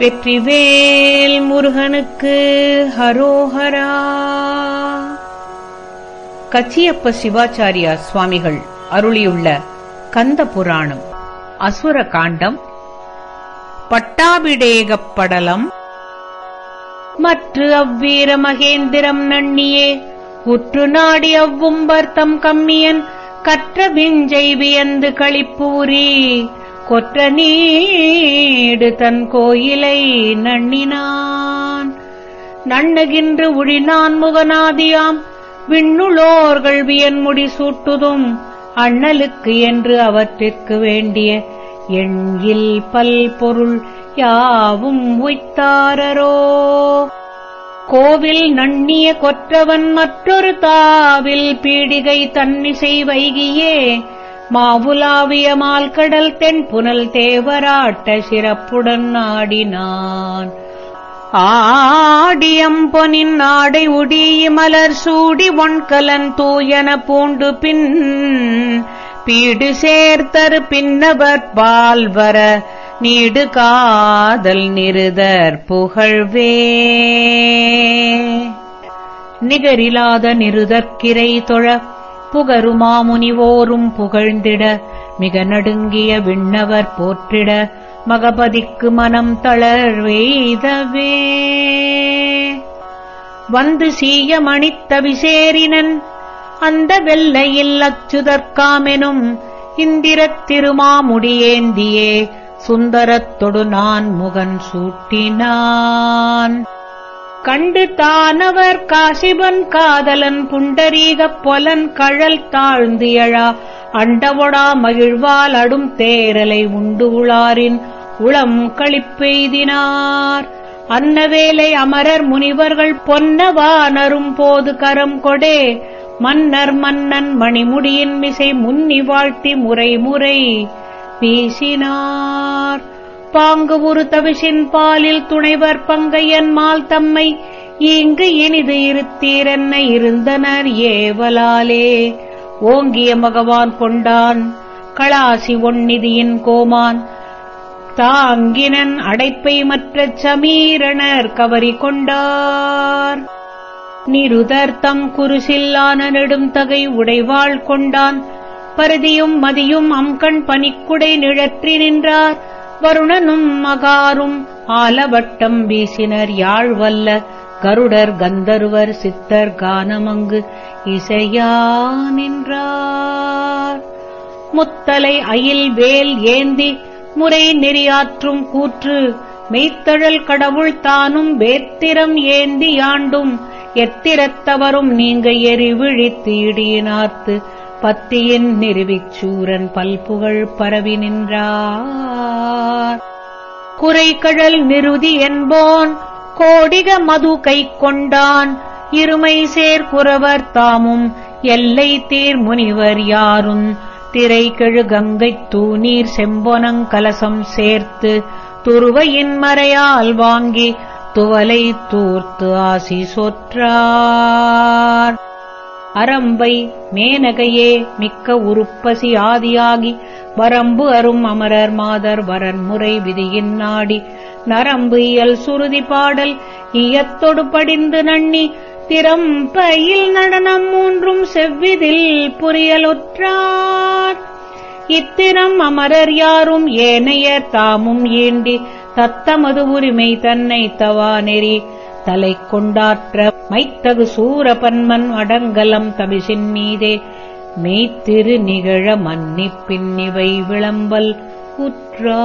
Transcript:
வெற்றிவேல் முருகனுக்கு ஹரோஹரா. கச்சியப்ப சிவாச்சாரியா சுவாமிகள் அருளியுள்ள கந்த புராணம் அசுர காண்டம் பட்டாபிடேகப்படலம் மற்று அவ்வீர மகேந்திரம் நண்ணியே உற்று நாடி அவ்வும்பர்த்தம் கம்மியன் கற்ற விஞ்சை வியந்து களிப்பூரி. கொற்ற நீடு தன் கோயிலை நண்ணினான். நண்ணுகின்று உழினான் முகநாதியாம். விண்ணுளோர்கள் வியன்முடி சூட்டுதும். அண்ணலுக்கு என்று அவற்றிற்கு வேண்டிய எண்ணில் பல் பொருள் யாவும் உய்த்தாரரோ. கோவில் நண்ணிய கொற்றவன் மற்றொரு தாவில் பீடிகை தன்னிசை வைகியே. மாவுலாவிய மால்கடல் தென்புனல் தேவராட்ட சிறப்புடன் ஆடினான். ஆடியம்பொனின் ஆடை உடிய மலர் சூடி ஒன்கலன் தூயன பூண்டு பின் பீடு சேர்த்தரு பின்னவர் பால்வர நீடு காதல் நிருதர் புகழ்வே. நிகரிலாத நிறுதற்கிரை தொழ புகருமாமுனிவோரும் புகழ்ந்திட மிக நடுங்கிய விண்ணவர் போற்றிட மகபதிக்கு மனம் தளர்வெய்தவே. வந்து சீய விசேரினன் அந்த வெள்ளையில் அச்சுதற்காமெனும் இந்திரத் திருமாமுடியேந்தியே சுந்தரத்தொடு நான் முகன் சூட்டினான். கண்டு தானவர் காசிபன் காதலன் புண்டரீகப் பொலன் கழல் தாழ்ந்து எழா. அண்டவொடா மகிழ்வால் அடும் தேரலை உண்டு உளாரின் உளம் களிப்பெய்தினார் அன்னவேலை அமரர் முனிவர்கள் பொன்னவானரும் போது கரம் கொடே. மன்னர் மன்னன் மணிமுடியின் மிசை முன்னி வாழ்த்தி முறை முறை பேசினார் பாங்கு ஒரு தவிஷின் பாலில் துணைவர் பங்கையன் மால் தம்மை இங்கு இனிது இருத்தீரென்ன இருந்தனர் ஏவலாலே? ஓங்கிய மகவான் கொண்டான் களாசி ஒன்னிதியின் கோமான். தாங்கினன் அடைப்பை மற்ற சமீரணர் கவரி கொண்டார். நிருதர்த்தம் குருசில்லான நெடும் தகை உடைவாள் கொண்டான். பருதியும் மதியும் அம்கண் பனிக்குடை நிழற்றி நின்றார். வருணனும் மகாரும் ஆலவட்டம் வீசினர் யாழ்வல்ல. கருடர் கந்தர்வர் சித்தர் கானமங்கு இசையா நின்றார். முத்தலை அயில் வேல் ஏந்தி முறை நெறியாற்றும் கூற்று மெய்த்தழல் கடவுள் தானும் வேத்திரம் ஏந்தி யாண்டும். எத்திரத்தவரும் நீங்க எரி பத்தியின் நிறுவிச்சூரன் பல்புகழ் பரவி நின்றார். குறைகழல் நிறுதி என்போன் கோடிக மது கை கொண்டான். இருமை சேர்குறவர் தாமும் எல்லை தீர் முனிவர் யாரும். திரைகெழு கங்கைத் தூநீர் செம்பொனங் கலசம் சேர்த்து துருவையின் மறையால் வாங்கி துவலை தூர்த்து ஆசி சொற்றார். அரம்பை மேனகையே மிக்க உருப்பசி ஆதியாகி வரம்பு அரும் அமரர் மாதர் வரன்முறை விதியின் நாடி நரம்பு இயல் சுருதி பாடல் இயத்தொடு படிந்து நண்ணி திறம்பையில் நடனம் மூன்றும் செவ்விதில் புரியலுற்றார். இத்திரம் அமரர் யாரும் ஏனையர் தாமும் ஈண்டி தத்தமது உரிமை தன்னை தவா நெறி தலை கொண்டாற்ற மைத்தகு சூரபன்மன் அடங்கலம் தவிசின் மீதே. மெய்த்திரு நிகழ மன்னிப்பின் பின்னிவை விளம்பல் குற்றா